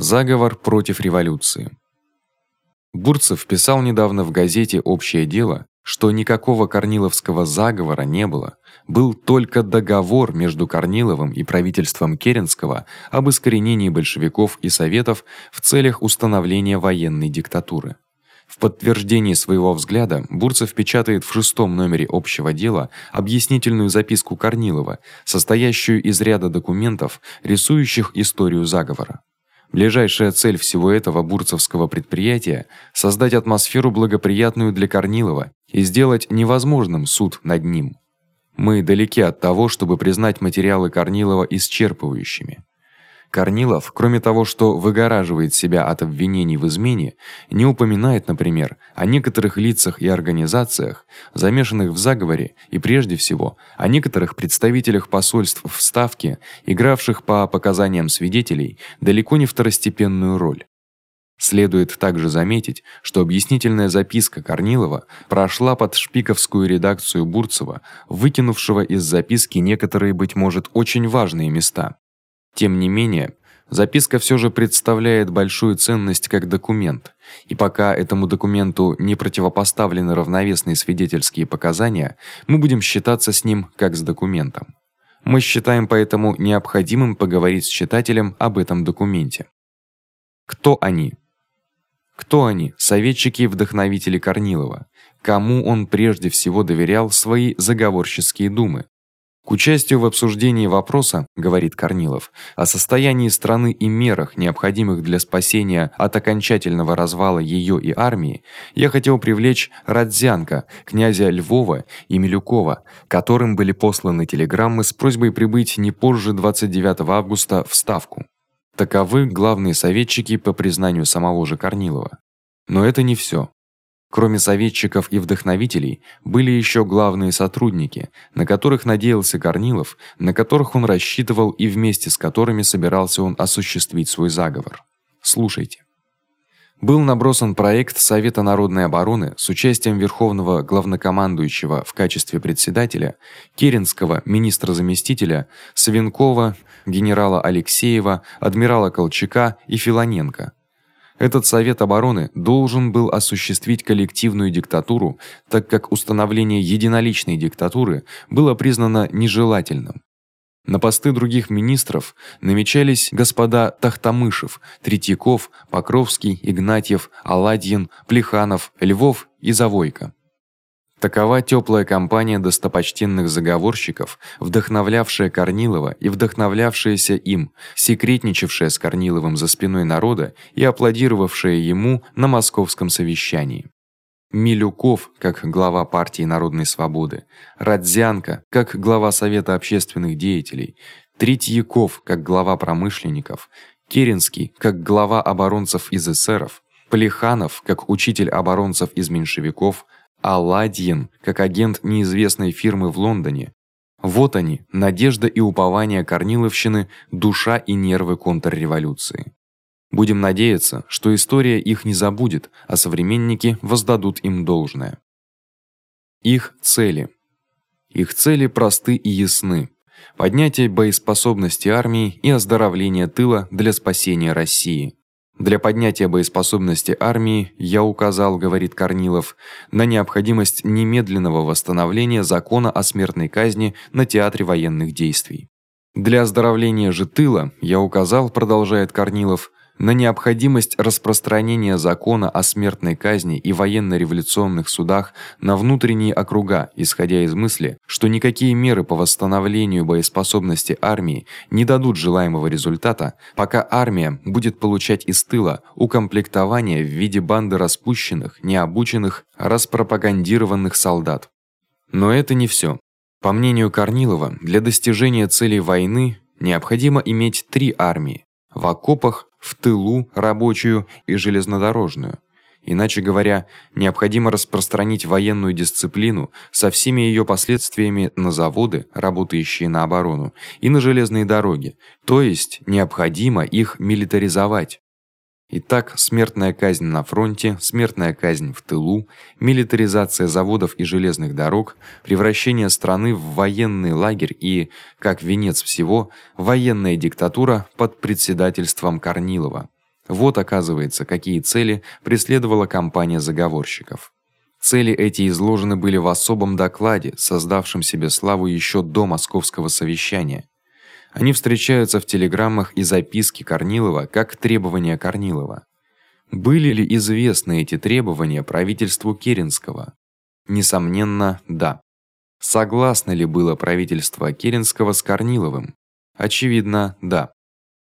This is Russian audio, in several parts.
Заговор против революции. Бурцев писал недавно в газете Общее дело, что никакого Корниловского заговора не было. Был только договор между Корниловым и правительством Керенского об искоренении большевиков и советов в целях установления военной диктатуры. В подтверждении своего взгляда Бурцев печатает в шестом номере Общего дела объяснительную записку Корнилова, состоящую из ряда документов, рисующих историю заговора. Ближайшая цель всего этого бурцевского предприятия создать атмосферу благоприятную для Корнилова и сделать невозможным суд над ним. Мы далеки от того, чтобы признать материалы Корнилова исчерпывающими. Корнилов, кроме того, что выгораживает себя от обвинений в измене, не упоминает, например, о некоторых лицах и организациях, замешанных в заговоре, и прежде всего о некоторых представителях посольств в Ставке, игравших по показаниям свидетелей далеко не второстепенную роль. Следует также заметить, что объяснительная записка Корнилова прошла под шпиковскую редакцию Бурцева, выкинувшего из записки некоторые быть может очень важные места. Тем не менее, записка всё же представляет большую ценность как документ. И пока этому документу не противопоставлены равновесные свидетельские показания, мы будем считаться с ним как с документом. Мы считаем поэтому необходимым поговорить с читателем об этом документе. Кто они? Кто они? Советчики и вдохновители Корнилова. Кому он прежде всего доверял свои заговорческие думы? К участию в обсуждении вопроса, говорит Корнилов, о состоянии страны и мерах, необходимых для спасения от окончательного развала её и армии, я хотел привлечь Радзянка, князя Львова и Милюкова, которым были посланы телеграммы с просьбой прибыть не позже 29 августа в Ставку. Таковы главные советчики по признанию самого же Корнилова. Но это не всё. Кроме советчиков и вдохновителей, были ещё главные сотрудники, на которых надеялся Корнилов, на которых он рассчитывал и вместе с которыми собирался он осуществить свой заговор. Слушайте. Был набросан проект Совета народной обороны с участием верховного главнокомандующего в качестве председателя, Керенского министра-заместителя, Савенкова, генерала Алексеева, адмирала Колчака и Филоненко. Этот совет обороны должен был осуществить коллективную диктатуру, так как установление единоличной диктатуры было признано нежелательным. На посты других министров намечались господа Тахтамышев, Третьяков, Покровский, Игнатьев, Аладьин, Плеханов, Львов и Завойко. Такова тёплая компания достопочтенных заговорщиков, вдохновлявшая Корнилова и вдохновлявшаяся им, секретничавшая с Корниловым за спиной народа и аплодировавшая ему на московском совещании. Милюков, как глава партии Народной свободы, Радзянко, как глава Совета общественных деятелей, Третьяков, как глава промышленников, Керенский, как глава оборонцев из эсеров, Плеханов, как учитель оборонцев из меньшевиков, Аладьин, как агент неизвестной фирмы в Лондоне. Вот они, надежда и упование Корниловщины, душа и нервы контрреволюции. Будем надеяться, что история их не забудет, а современники воздадут им должное. Их цели. Их цели просты и ясны: поднятие боеспособности армии и оздоровление тыла для спасения России. Для поднятия боеспособности армии я указал, говорит Корнилов, на необходимость немедленного восстановления закона о смертной казни на театре военных действий. Для оздоровления же тыла я указал, продолжает Корнилов, на необходимость распространения закона о смертной казни и военно-революционных судах на внутренние округа, исходя из мысли, что никакие меры по восстановлению боеспособности армии не дадут желаемого результата, пока армия будет получать из тыла укомплектование в виде банды распущенных, необученных, распропагандированных солдат. Но это не всё. По мнению Корнилова, для достижения целей войны необходимо иметь три армии: в окопах, в тылу рабочую и железнодорожную. Иначе говоря, необходимо распространить военную дисциплину со всеми её последствиями на заводы, работающие на оборону, и на железные дороги, то есть необходимо их милитаризовать. Итак, смертная казнь на фронте, смертная казнь в тылу, милитаризация заводов и железных дорог, превращение страны в военный лагерь и, как венец всего, военная диктатура под председательством Корнилова. Вот оказывается, какие цели преследовала компания заговорщиков. Цели эти изложены были в особом докладе, создавшем себе славу ещё до московского совещания. Они встречаются в телеграммах и записке Корнилова как требования Корнилова. Были ли известны эти требования правительству Керенского? Несомненно, да. Согласно ли было правительство Керенского с Корниловым? Очевидно, да.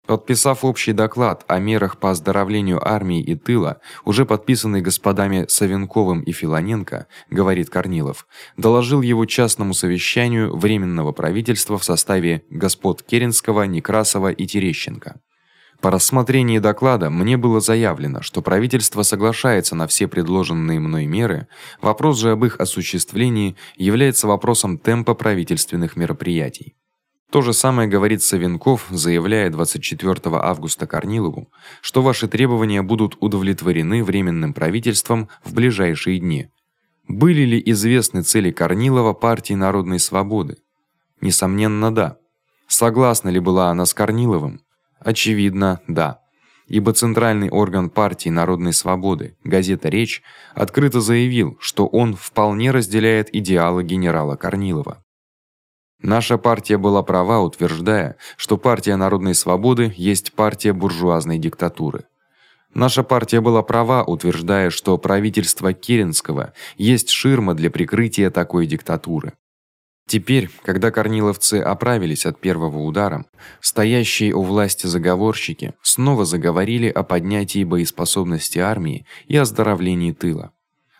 Подписав общий доклад о мерах по оздоровлению армии и тыла, уже подписанный господами Савенковым и Филоненко, говорит Корнилов, доложил его частному совещанию временного правительства в составе господ Керенского, Некрасова и Терещенко. По рассмотрении доклада мне было заявлено, что правительство соглашается на все предложенные мной меры. Вопрос же об их осуществлении является вопросом темпа правительственных мероприятий. То же самое говорит Савенков, заявляя 24 августа Корнилову, что ваши требования будут удовлетворены временным правительством в ближайшие дни. Были ли известны цели Корнилова партии Народной свободы? Несомненно, да. Согласна ли была она с Корниловым? Очевидно, да. Ибо центральный орган партии Народной свободы, газета Речь, открыто заявил, что он вполне разделяет идеалы генерала Корнилова. Наша партия была права, утверждая, что партия Народной свободы есть партия буржуазной диктатуры. Наша партия была права, утверждая, что правительство Керенского есть ширма для прикрытия такой диктатуры. Теперь, когда корниловцы оправились от первого удара, стоящие у власти заговорщики снова заговорили о поднятии боеспособности армии и оздоровлении тыла.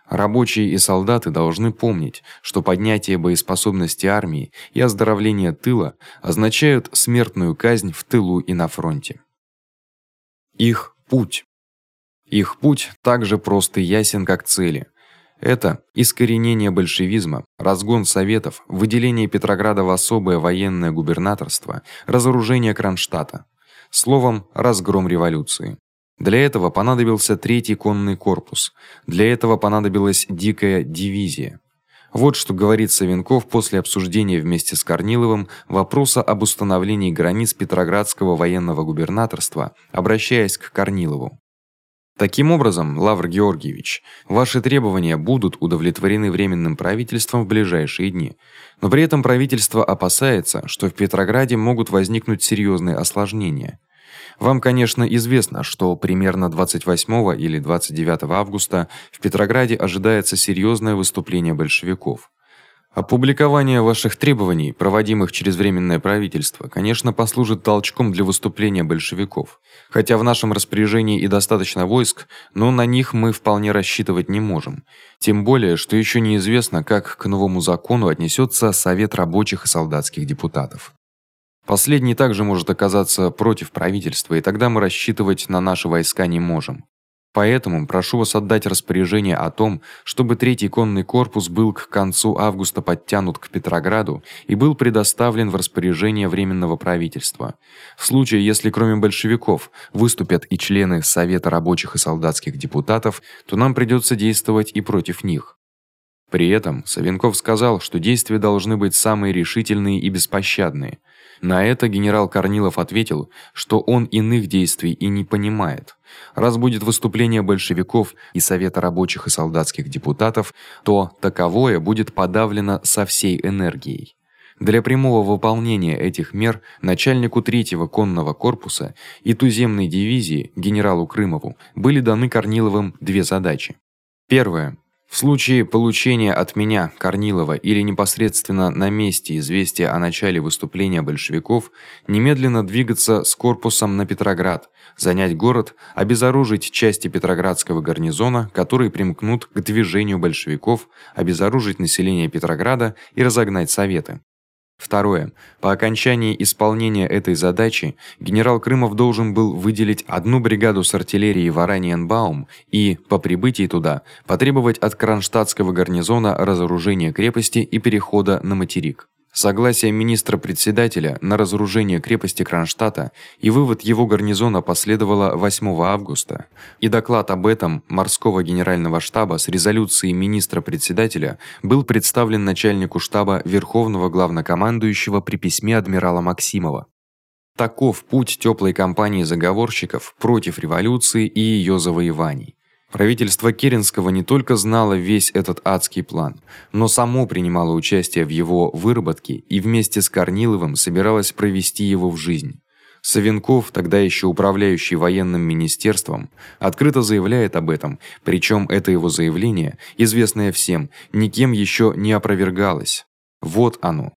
Рабочие и солдаты должны помнить, что поднятие боеспособности армии и оздоровление тыла означают смертную казнь в тылу и на фронте. Их путь. Их путь также прост и ясен, как цели. Это искоренение большевизма, разгон советов, выделение Петрограда в особое военное губернаторство, разоружение Кронштадта. Словом, разгром революции. Для этого понадобился третий конный корпус. Для этого понадобилась дикая дивизия. Вот что говорит Савенков после обсуждения вместе с Корниловым вопроса об установлении границ Петроградского военного губернаторства, обращаясь к Корнилову. Таким образом, Лавр Георгиевич, ваши требования будут удовлетворены временным правительством в ближайшие дни. Но при этом правительство опасается, что в Петрограде могут возникнуть серьёзные осложнения. Вам, конечно, известно, что примерно 28 или 29 августа в Петрограде ожидается серьёзное выступление большевиков. Опубликование ваших требований, проводимых через временное правительство, конечно, послужит толчком для выступления большевиков. Хотя в нашем распоряжении и достаточно войск, но на них мы вполне рассчитывать не можем. Тем более, что ещё неизвестно, как к новому закону отнесётся Совет рабочих и солдатских депутатов. Последний также может оказаться против правительства, и тогда мы рассчитывать на наши войска не можем. Поэтому прошу вас отдать распоряжение о том, чтобы третий конный корпус был к концу августа подтянут к Петрограду и был предоставлен в распоряжение временного правительства. В случае, если кроме большевиков выступят и члены Совета рабочих и солдатских депутатов, то нам придётся действовать и против них. При этом Савенков сказал, что действия должны быть самые решительные и беспощадные. На это генерал Корнилов ответил, что он иных действий и не понимает. Раз будет выступление большевиков и Совета рабочих и солдатских депутатов, то таковое будет подавлено со всей энергией. Для прямого выполнения этих мер начальнику третьего конного корпуса и туземной дивизии генералу Крымову были даны Корниловым две задачи. Первая в случае получения от меня Корнилова или непосредственно на месте известия о начале выступления большевиков, немедленно двигаться с корпусом на Петроград, занять город, обезоружить части Петроградского гарнизона, которые примкнут к движению большевиков, обезоружить население Петрограда и разогнать советы. Второе. По окончании исполнения этой задачи генерал Крымов должен был выделить одну бригаду с артиллерией в Ораниенбаум и по прибытии туда потребовать от Кронштадтского гарнизона разоружения крепости и перехода на материк. Согласие министра-председателя на разоружение крепости Кронштадта и вывод его гарнизона последовало 8 августа, и доклад об этом морского генерального штаба с резолюцией министра-председателя был представлен начальнику штаба Верховного главнокомандующего при письме адмирала Максимова. Таков путь тёплой кампании заговорщиков против революции и её завоеваний. Правительство Керенского не только знало весь этот адский план, но само принимало участие в его выработке и вместе с Корниловым собиралось провести его в жизнь. Савенков, тогда ещё управляющий военным министерством, открыто заявляет об этом, причём это его заявление, известное всем, никем ещё не опровергалось. Вот оно.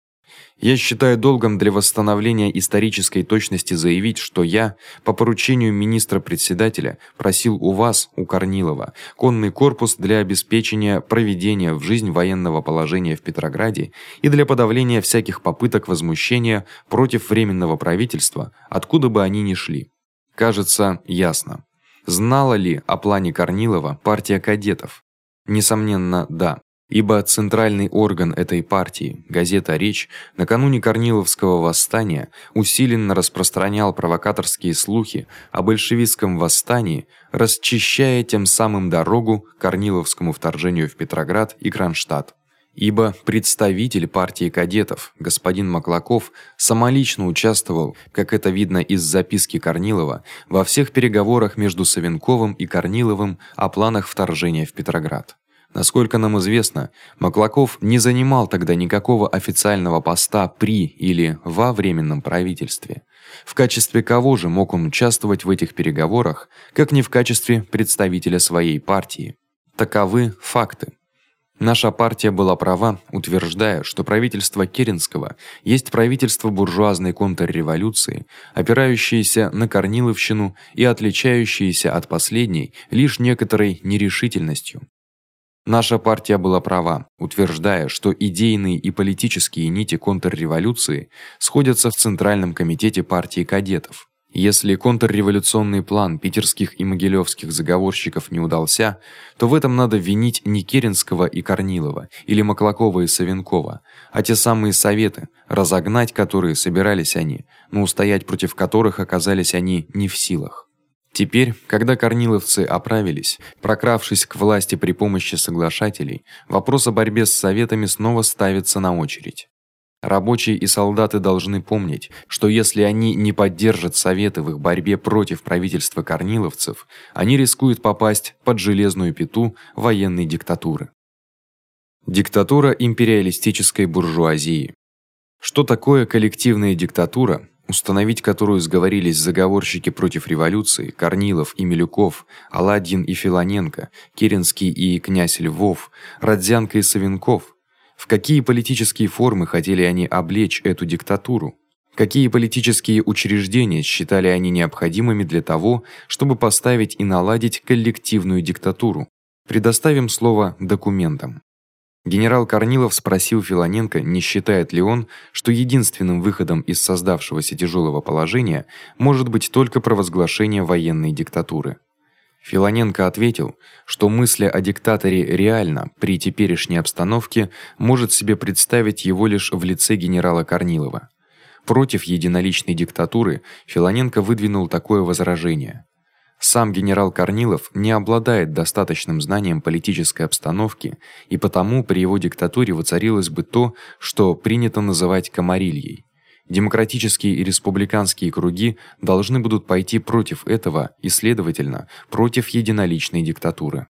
Я считаю долгом для восстановления исторической точности заявить, что я по поручению министра-председателя просил у вас, у Корнилова, конный корпус для обеспечения проведения в жизнь военного положения в Петрограде и для подавления всяких попыток возмущения против временного правительства, откуда бы они ни шли. Кажется, ясно. Знала ли о плане Корнилова партия кадетов? Несомненно, да ибо центральный орган этой партии, газета Речь, накануне Корниловского восстания усиленно распространял провокаторские слухи о большевистском восстании, расчищая тем самым дорогу Корниловскому вторжению в Петроград и Кронштадт. Ибо представитель партии кадетов, господин Маклаков, самолично участвовал, как это видно из записки Корнилова, во всех переговорах между Савенковым и Корниловым о планах вторжения в Петроград. Насколько нам известно, Маклаков не занимал тогда никакого официального поста при или во временном правительстве. В качестве кого же мог он участвовать в этих переговорах, как не в качестве представителя своей партии? Таковы факты. Наша партия была права, утверждая, что правительство Керенского есть правительство буржуазной контрреволюции, опирающееся на Корниловщину и отличающееся от последней лишь некоторой нерешительностью. Наша партия была права, утверждая, что идейные и политические нити контрреволюции сходятся в Центральном комитете партии кадетов. Если контрреволюционный план питерских и могилёвских заговорщиков не удался, то в этом надо винить не Керенского и Корнилова или Маклакова и Савенкова, а те самые советы, разогнать которые собирались они, но устоять против которых оказались они не в силах. Теперь, когда корниловцы оправились, прокравшись к власти при помощи соглашателей, вопрос о борьбе с советами снова ставится на очередь. Рабочие и солдаты должны помнить, что если они не поддержат советы в их борьбе против правительства корниловцев, они рискуют попасть под железную пету военной диктатуры. Диктатура империалистической буржуазии. Что такое коллективная диктатура, установить которую сговорились заговорщики против революции Корнилов и Милюков, Аладдин и Филоненко, Керенский и князь Львов, Родзянко и Савенков. В какие политические формы хотели они облечь эту диктатуру? Какие политические учреждения считали они необходимыми для того, чтобы поставить и наладить коллективную диктатуру? Предоставим слово документам. Генерал Корнилов спросил Филоненко, не считает ли он, что единственным выходом из создавшегося тяжелого положения может быть только провозглашение военной диктатуры. Филоненко ответил, что мысль о диктаторе реально при теперешней обстановке может себе представить его лишь в лице генерала Корнилова. Против единоличной диктатуры Филоненко выдвинул такое возражение: сам генерал Корнилов не обладает достаточным знанием политической обстановки, и потому при его диктатуре воцарилось бы то, что принято называть комарильей. Демократические и республиканские круги должны будут пойти против этого и, следовательно, против единоличной диктатуры.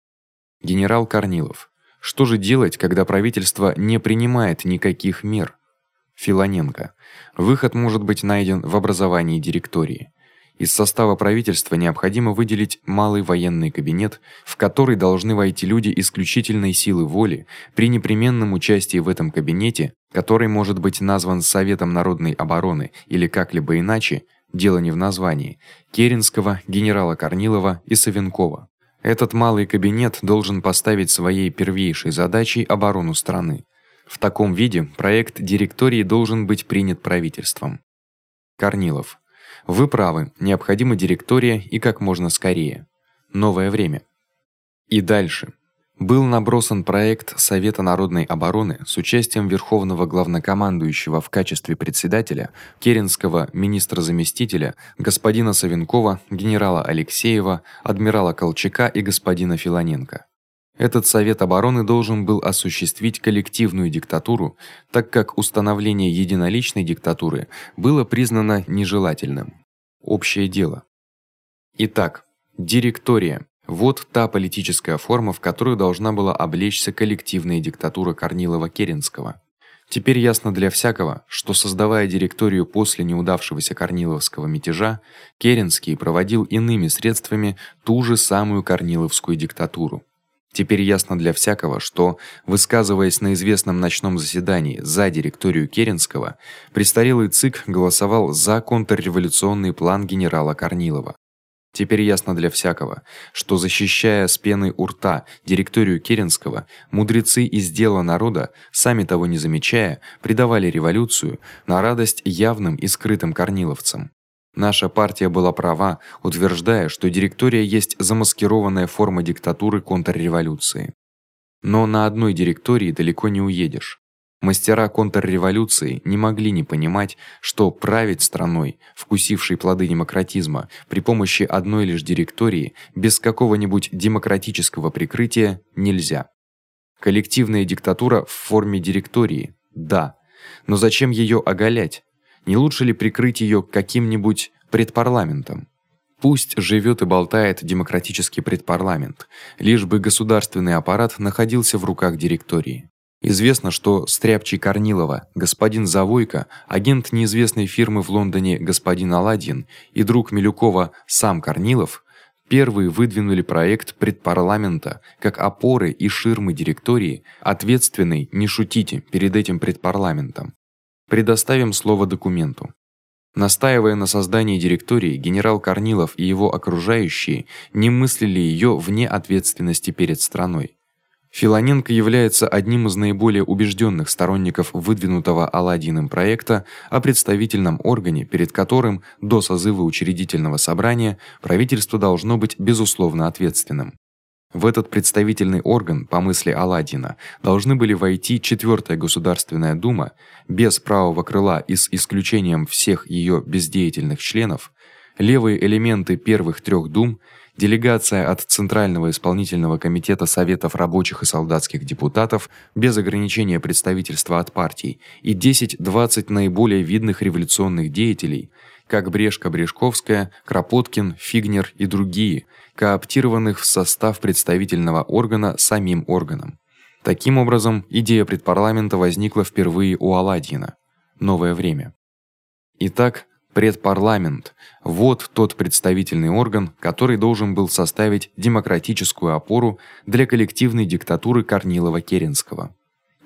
Генерал Корнилов. Что же делать, когда правительство не принимает никаких мер? Филоненко. Выход может быть найден в образовании директории. Из состава правительства необходимо выделить малый военный кабинет, в который должны войти люди исключительной силы воли, при непременном участии в этом кабинете, который может быть назван Советом народной обороны или как-либо иначе, дело не в названии, Керенского, генерала Корнилова и Савенкова. Этот малый кабинет должен поставить своей первейшей задачей оборону страны. В таком виде проект директории должен быть принят правительством. Корнилов вы правы, необходима директория и как можно скорее. Новое время. И дальше. Был набросан проект Совета народной обороны с участием верховного главнокомандующего в качестве председателя, Керенского министра-заместителя, господина Савенкова, генерала Алексеева, адмирала Колчака и господина Филоненко. Этот совет обороны должен был осуществить коллективную диктатуру, так как установление единоличной диктатуры было признано нежелательным. Общее дело. Итак, директория вот та политическая форма, в которую должна была облечься коллективная диктатура Корнилова-Керенского. Теперь ясно для всякого, что создавая директорию после неудавшегося Корниловского мятежа, Керенский проводил иными средствами ту же самую Корниловскую диктатуру. Теперь ясно для всякого, что, высказываясь на известном ночном заседании за директорию Керенского, престарелый ЦИК голосовал за контрреволюционный план генерала Корнилова. Теперь ясно для всякого, что защищая с пеной у рта директорию Керенского, мудрецы из дела народа, сами того не замечая, предавали революцию на радость явным и скрытым корниловцам. Наша партия была права, утверждая, что директория есть замаскированная форма диктатуры контрреволюции. Но на одной директории далеко не уедешь. Мастера контрреволюции не могли не понимать, что править страной, вкусившей плоды демократизма, при помощи одной лишь директории без какого-нибудь демократического прикрытия нельзя. Коллективная диктатура в форме директории. Да. Но зачем её оголять? Не лучше ли прикрыть её каким-нибудь предпарламентом? Пусть живёт и болтает демократический предпарламент, лишь бы государственный аппарат находился в руках директории. Известно, что стряпчий Корнилова, господин Завойко, агент неизвестной фирмы в Лондоне господин Аладдин и друг Милюкова сам Корнилов первые выдвинули проект предпарламента как опоры и ширмы директории, ответственной, не шутите, перед этим предпарламентом. Предоставим слово документу. Настаивая на создании директории, генерал Корнилов и его окружающие не мыслили её вне ответственности перед страной. Филоненко является одним из наиболее убеждённых сторонников выдвинутого Аладдиным проекта о представительном органе, перед которым до созыва учредительного собрания правительство должно быть безусловно ответственным. В этот представительный орган, по мысли Аладдина, должны были войти четвёртая Государственная Дума без правого крыла и с исключением всех её бездеятельных членов, левые элементы первых трёх дум делегация от Центрального исполнительного комитета советов рабочих и солдатских депутатов без ограничения представительства от партий и 10-20 наиболее видных революционных деятелей, как Брешко-Брешковская, Кропоткин, Фигнер и другие, кооптированных в состав представительного органа самим органом. Таким образом, идея предпарламента возникла впервые у Аладдина. Новое время. Итак, Предпарламент вот тот представительный орган, который должен был составить демократическую опору для коллективной диктатуры Корнилова-Керенского.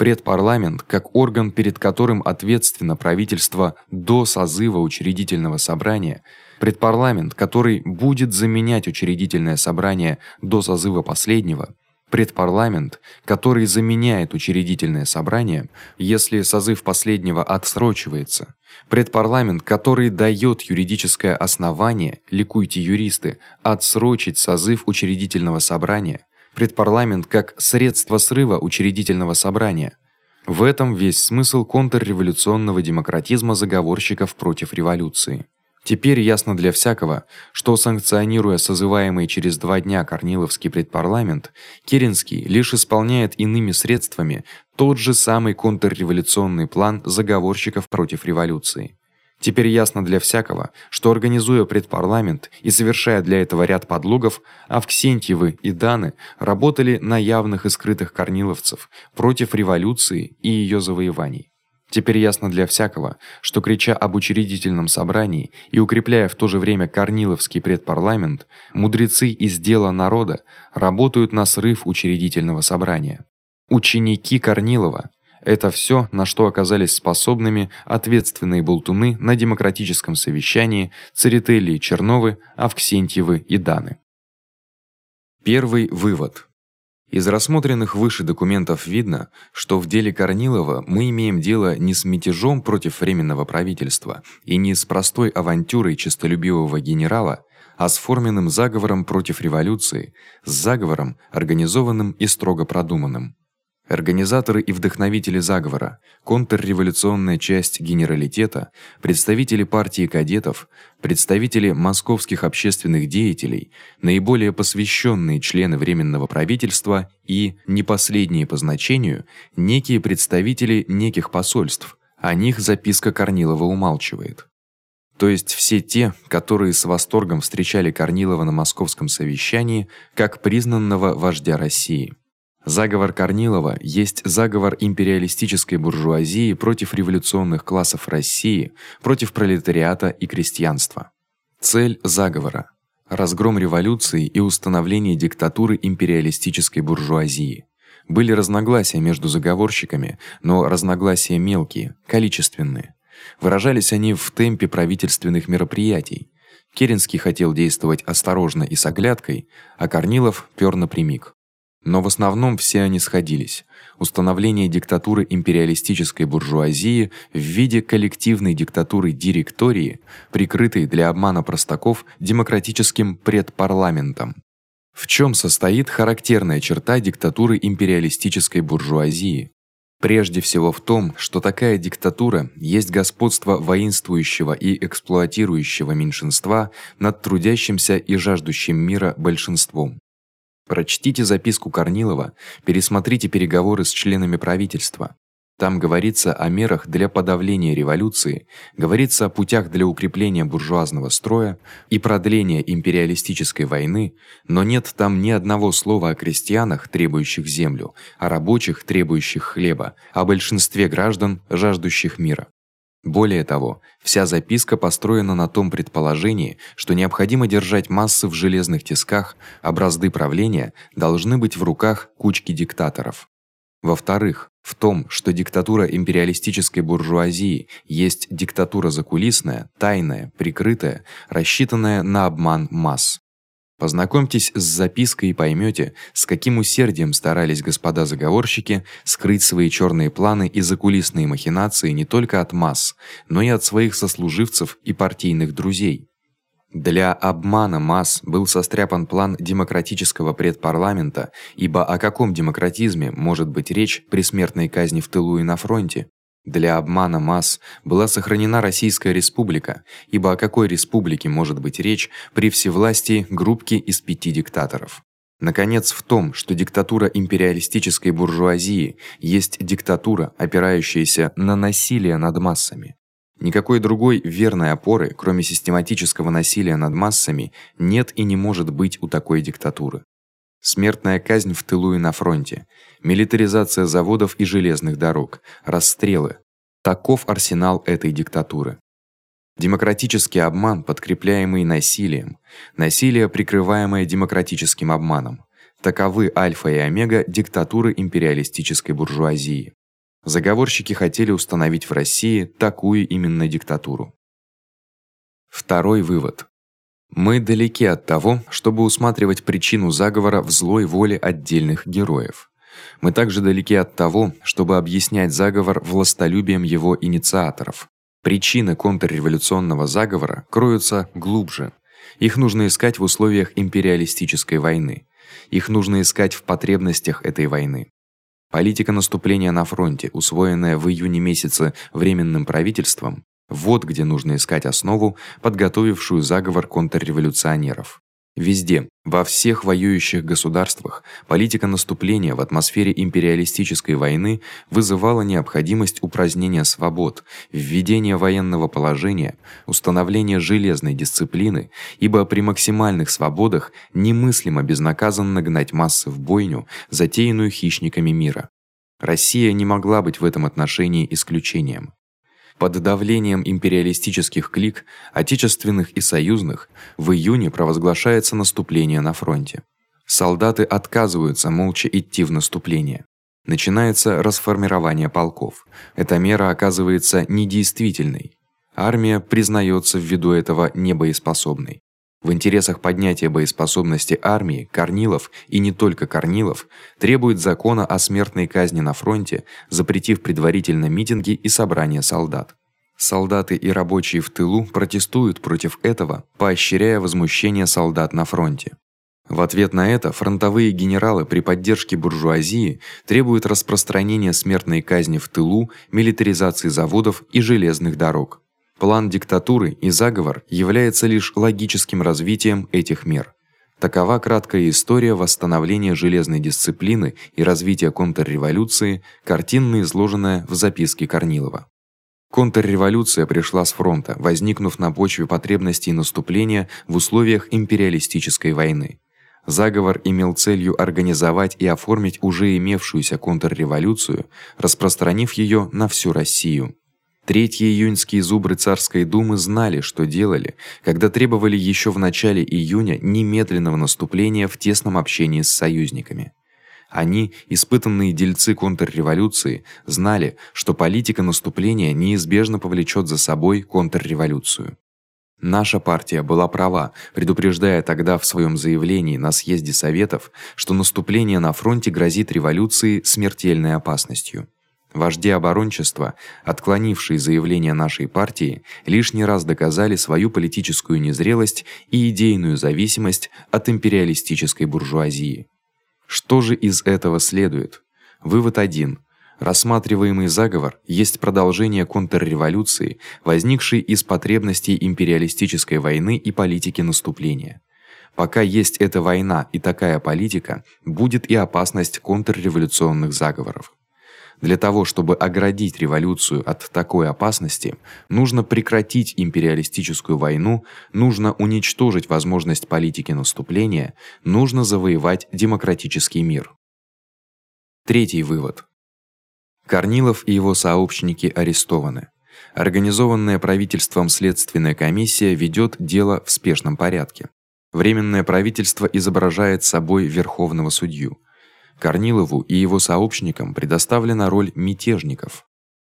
Предпарламент как орган, перед которым ответственно правительство до созыва учредительного собрания, предпарламент, который будет заменять учредительное собрание до созыва последнего, предпарламент, который заменяет учредительное собрание, если созыв последнего отсрочивается. Предпарламент, который даёт юридическое основание, ликуйте юристы, отсрочить созыв учредительного собрания. Предпарламент как средство срыва учредительного собрания. В этом весь смысл контрреволюционного демократизма заговорщиков против революции. Теперь ясно для всякого, что санкционируя созываемый через два дня Корниловский предпарламент, Керенский лишь исполняет иными средствами тот же самый контрреволюционный план заговорщиков против революции. Теперь ясно для всякого, что организуя предпарламент и совершая для этого ряд подлогов, Авксентьевы и Даны работали на явных и скрытых корниловцев против революции и её завоеваний. Теперь ясно для всякого, что крича об учредительном собрании и укрепляя в то же время Корниловский предпарламент, мудрецы из дела народа работают на срыв учредительного собрания. Ученики Корнилова это всё, на что оказались способными ответственные болтуны на демократическом совещании Церетели и Черновы, Авксентьевы и Даны. Первый вывод. Из рассмотренных выше документов видно, что в деле Корнилова мы имеем дело не с мятежом против временного правительства и не с простой авантюрой честолюбивого генерала, а с форменным заговором против революции, с заговором, организованным и строго продуманным. Организаторы и вдохновители заговора, контрреволюционная часть генералитета, представители партии кадетов, представители московских общественных деятелей, наиболее посвященные члены временного правительства и не последние по значению некие представители неких посольств. О них записка Корнилова умалчивает. То есть все те, которые с восторгом встречали Корнилова на московском совещании как признанного вождя России. Заговор Корнилова есть заговор империалистической буржуазии против революционных классов России, против пролетариата и крестьянства. Цель заговора разгром революции и установление диктатуры империалистической буржуазии. Были разногласия между заговорщиками, но разногласия мелкие, количественные. Выражались они в темпе правительственных мероприятий. Керенский хотел действовать осторожно и с оглядкой, а Корнилов пёр напрямик. Но в основном все они сходились. Установление диктатуры империалистической буржуазии в виде коллективной диктатуры директории, прикрытой для обмана простаков демократическим предпарламентом. В чём состоит характерная черта диктатуры империалистической буржуазии? Прежде всего в том, что такая диктатура есть господство воинствующего и эксплуатирующего меньшинства над трудящимся и жаждущим мира большинством. Прочтите записку Корнилова, пересмотрите переговоры с членами правительства. Там говорится о мерах для подавления революции, говорится о путях для укрепления буржуазного строя и продления империалистической войны, но нет там ни одного слова о крестьянах, требующих землю, о рабочих, требующих хлеба, о большинстве граждан, жаждущих мира. Более того, вся записка построена на том предположении, что необходимо держать массы в железных тисках, а правления должны быть в руках кучки диктаторов. Во-вторых, в том, что диктатура империалистической буржуазии есть диктатура закулисная, тайная, прикрытая, рассчитанная на обман масс. Познакомьтесь с запиской и поймёте, с каким усердием старались господа заговорщики скрыть свои чёрные планы и закулисные махинации не только от масс, но и от своих сослуживцев и партийных друзей. Для обмана масс был состряпан план демократического предпарламента, ибо о каком демократизме может быть речь при смертной казни в тылу и на фронте? Для обмана масс была сохранена Российская республика, ибо о какой республике может быть речь при всевластии группки из пяти диктаторов? Наконец, в том, что диктатура империалистической буржуазии есть диктатура, опирающаяся на насилие над массами. Никакой другой верной опоры, кроме систематического насилия над массами, нет и не может быть у такой диктатуры. Смертная казнь в тылу и на фронте, милитаризация заводов и железных дорог, расстрелы. Таков арсенал этой диктатуры. Демократический обман, подкрепляемый насилием, насилие, прикрываемое демократическим обманом. Таковы альфа и омега диктатуры империалистической буржуазии. Заговорщики хотели установить в России такую именно диктатуру. Второй вывод. Мы далеки от того, чтобы усматривать причину заговора в злой воле отдельных героев. Мы также далеки от того, чтобы объяснять заговор властолюбием его инициаторов. Причины контрреволюционного заговора кроются глубже. Их нужно искать в условиях империалистической войны. Их нужно искать в потребностях этой войны. Политика наступления на фронте, усвоенная в июне месяце временным правительством, вот где нужно искать основу, подготовившую заговор контрреволюционеров. Везде, во всех воюющих государствах, политика наступления в атмосфере империалистической войны вызывала необходимость упразднения свобод, введения военного положения, установления железной дисциплины, ибо при максимальных свободах немыслимо безнаказанно гнать массы в бойню, затеянную хищниками мира. Россия не могла быть в этом отношении исключением. Под давлением империалистических клик, отечественных и союзных, в июне провозглашается наступление на фронте. Солдаты отказываются молча идти в наступление. Начинается расформирование полков. Эта мера оказывается недействительной. Армия признается ввиду этого небоеспособной. В интересах поднятия боеспособности армии Корнилов и не только Корнилов требует закона о смертной казни на фронте, запретив предварительно митинги и собрания солдат. Солдаты и рабочие в тылу протестуют против этого, поощряя возмущение солдат на фронте. В ответ на это фронтовые генералы при поддержке буржуазии требуют распространения смертной казни в тылу, милитаризации заводов и железных дорог. План диктатуры и заговор является лишь логическим развитием этих мер. Такова краткая история восстановления железной дисциплины и развития контрреволюции, картинно изложенная в записке Корнилова. Контрреволюция пришла с фронта, возникнув на почве потребностей наступления в условиях империалистической войны. Заговор имел целью организовать и оформить уже имевшуюся контрреволюцию, распространив её на всю Россию. Третьи июньские зубры царской думы знали, что делали, когда требовали ещё в начале июня немедленного наступления в тесном общении с союзниками. Они, испытанные дельцы контрреволюции, знали, что политика наступления неизбежно повлечёт за собой контрреволюцию. Наша партия была права, предупреждая тогда в своём заявлении на съезде советов, что наступление на фронте грозит революции смертельной опасностью. Вожди оборончества, отклонившие заявление нашей партии, лишний раз доказали свою политическую незрелость и идейную зависимость от империалистической буржуазии. Что же из этого следует? Вывод один: Рассматриваемый заговор есть продолжение контрреволюции, возникшей из потребностей империалистической войны и политики наступления. Пока есть эта война и такая политика, будет и опасность контрреволюционных заговоров. Для того, чтобы оградить революцию от такой опасности, нужно прекратить империалистическую войну, нужно уничтожить возможность политики наступления, нужно завоевать демократический мир. Третий вывод. Корнилов и его сообщники арестованы. Организованная правительством следственная комиссия ведёт дело в спешном порядке. Временное правительство изображает собой верховного судью. Корнилову и его сообщникам предоставлена роль мятежников.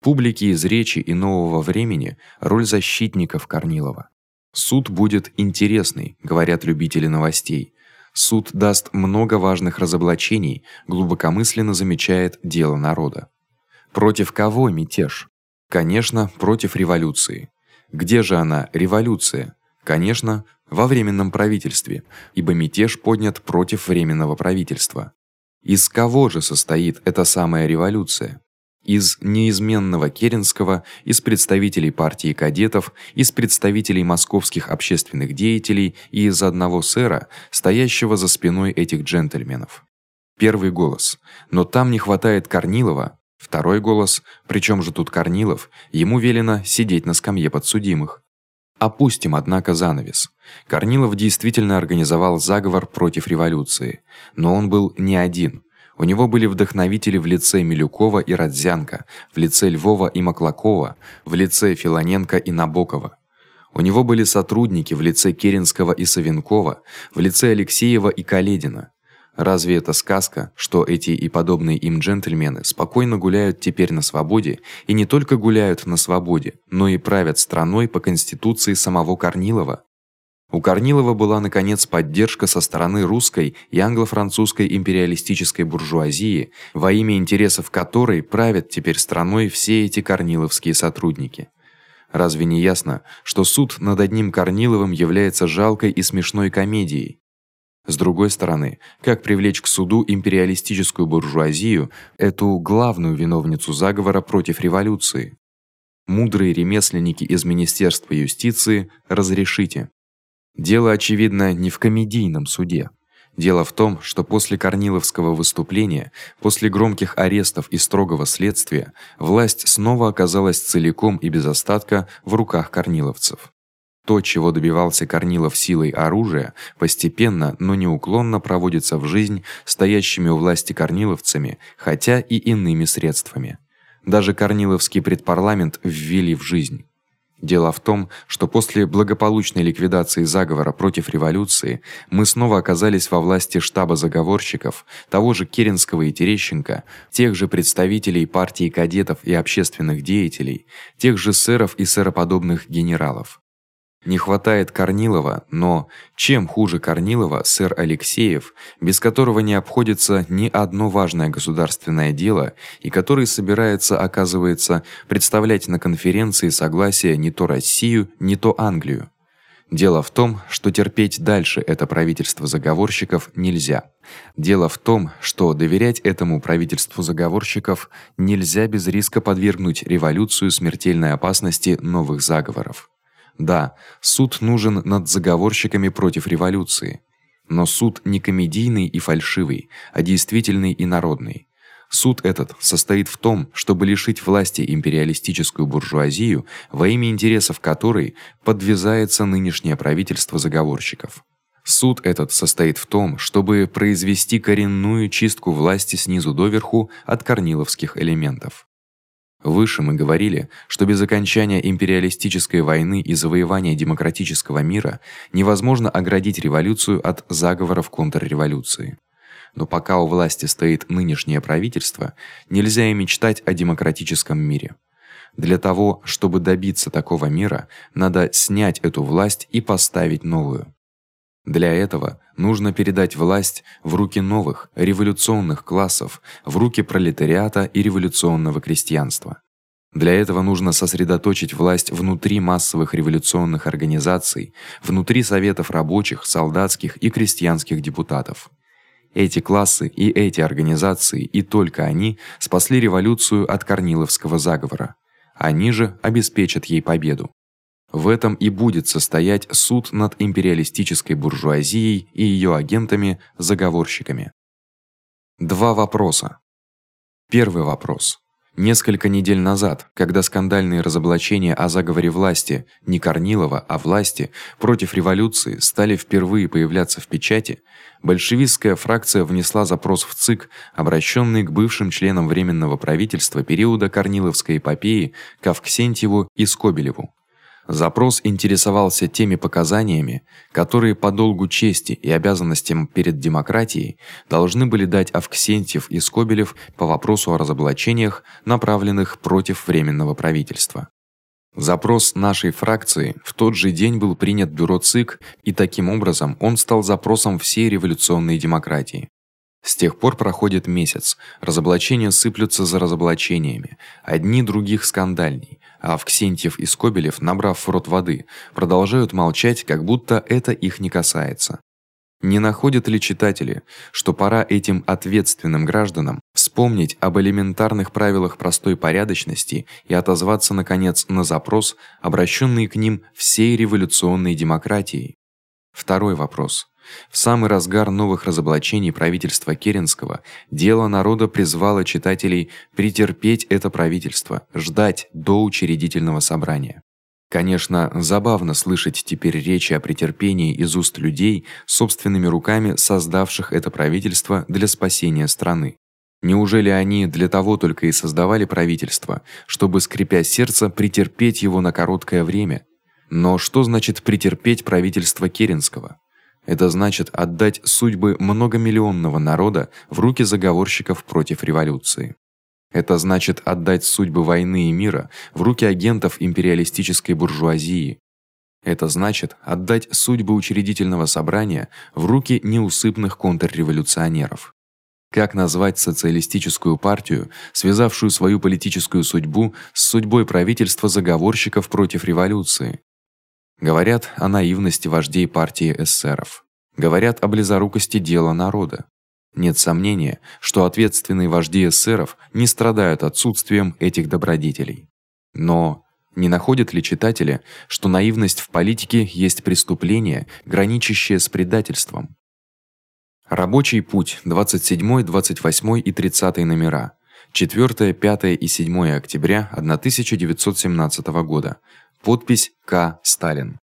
Публике из речи и нового времени роль защитников Корнилова. Суд будет интересный, говорят любители новостей. Суд даст много важных разоблачений, глубокомысленно замечает дело народа. Против кого мятеж? Конечно, против революции. Где же она, революция? Конечно, во временном правительстве, ибо мятеж поднят против временного правительства. Из кого же состоит эта самая революция? Из неизменного Керенского, из представителей партии кадетов, из представителей московских общественных деятелей и из одного сэра, стоящего за спиной этих джентльменов. Первый голос. Но там не хватает Корнилова, Второй голос, причём же тут Корнилов, ему велено сидеть на скамье подсудимых. Опустим однако занавес. Корнилов действительно организовал заговор против революции, но он был не один. У него были вдохновители в лице Милюкова и Родзянко, в лице Львова и Маклакова, в лице Филоненко и Набокова. У него были сотрудники в лице Керенского и Савенкова, в лице Алексеева и Каледина. Разве это сказка, что эти и подобные им джентльмены спокойно гуляют теперь на свободе и не только гуляют на свободе, но и правят страной по конституции самого Корнилова? У Корнилова была наконец поддержка со стороны русской и англо-французской империалистической буржуазии, во имя интересов которой правят теперь страной все эти корниловские сотрудники. Разве не ясно, что суд над одним Корниловым является жалкой и смешной комедией? С другой стороны, как привлечь к суду империалистическую буржуазию, эту главную виновницу заговора против революции? Мудрые ремесленники из Министерства юстиции, разрешите. Дело очевидно не в комедийном суде. Дело в том, что после Корниловского выступления, после громких арестов и строгого следствия, власть снова оказалась целиком и без остатка в руках корниловцев. То, чего добивался Корнилов силой оружия, постепенно, но неуклонно проводится в жизнь стоящими у власти корниловцами, хотя и иными средствами. Даже Корниловский предпарламент ввели в жизнь. Дело в том, что после благополучной ликвидации заговора против революции мы снова оказались во власти штаба заговорщиков, того же Керенского и Терещенко, тех же представителей партии кадетов и общественных деятелей, тех же сэров и сэроподобных генералов. Не хватает Корнилова, но чем хуже Корнилова сэр Алексеев, без которого не обходится ни одно важное государственное дело и который собирается, оказывается, представлять на конференции согласия не то Россию, не то Англию. Дело в том, что терпеть дальше это правительство заговорщиков нельзя. Дело в том, что доверять этому правительству заговорщиков нельзя без риска подвергнуть революцию смертельной опасности новых заговоров. Да, суд нужен над заговорщиками против революции, но суд не комедийный и фальшивый, а действительный и народный. Суд этот состоит в том, чтобы лишить власти империалистическую буржуазию, во имя интересов которой подвязается нынешнее правительство заговорщиков. Суд этот состоит в том, чтобы произвести коренную чистку власти снизу доверху от корниловских элементов. Выше мы говорили, что без окончания империалистической войны и завоевания демократического мира невозможно оградить революцию от заговоров контрреволюции. Но пока у власти стоит нынешнее правительство, нельзя и мечтать о демократическом мире. Для того, чтобы добиться такого мира, надо снять эту власть и поставить новую. Для этого нужно передать власть в руки новых революционных классов, в руки пролетариата и революционного крестьянства. Для этого нужно сосредоточить власть внутри массовых революционных организаций, внутри советов рабочих, солдатских и крестьянских депутатов. Эти классы и эти организации, и только они спасли революцию от Корниловского заговора. Они же обеспечат ей победу. В этом и будет состоять суд над империалистической буржуазией и её агентами-заговорщиками. Два вопроса. Первый вопрос. Несколько недель назад, когда скандальные разоблачения о заговоре власти, не Корнилова, а власти против революции стали впервые появляться в печати, большевистская фракция внесла запрос в ЦИК, обращённый к бывшим членам временного правительства периода Корниловской эпопеи, к Авксентьеву и Скобелеву. Запрос интересовался теми показаниями, которые по долгу чести и обязанностям перед демократией должны были дать Авксентьев и Скобелев по вопросу о разоблачениях, направленных против временного правительства. Запрос нашей фракции в тот же день был принят бюро ЦИК, и таким образом он стал запросом всей революционной демократии. С тех пор проходит месяц, разоблачения сыплются за разоблачениями, одни других скандальней, Авксентьев и Скобелев, набрав в рот воды, продолжают молчать, как будто это их не касается. Не находят ли читатели, что пора этим ответственным гражданам вспомнить об элементарных правилах простой порядочности и отозваться наконец на запрос, обращённый к ним всей революционной демократией? Второй вопрос. В самый разгар новых разоблачений правительства Керенского дело народа призвало читателей претерпеть это правительство, ждать до учредительного собрания. Конечно, забавно слышать теперь речи о претерпении из уст людей, собственными руками создавших это правительство для спасения страны. Неужели они для того только и создавали правительство, чтобы скрипя сердце претерпеть его на короткое время? Но что значит претерпеть правительство Керенского? Это значит отдать судьбы многомиллионного народа в руки заговорщиков против революции. Это значит отдать судьбы войны и мира в руки агентов империалистической буржуазии. Это значит отдать судьбы учредительного собрания в руки неусыпных контрреволюционеров. Как назвать социалистическую партию, связавшую свою политическую судьбу с судьбой правительства заговорщиков против революции? Говорят о наивности вождей партии эсеров. Говорят о близорукости дела народа. Нет сомнения, что ответственные вожди эсеров не страдают отсутствием этих добродетелей. Но не находят ли читатели, что наивность в политике есть преступление, граничащее с предательством? Рабочий путь 27, 28 и 30 номера. 4, 5 и 7 октября 1917 года. Подпись К. Сталин.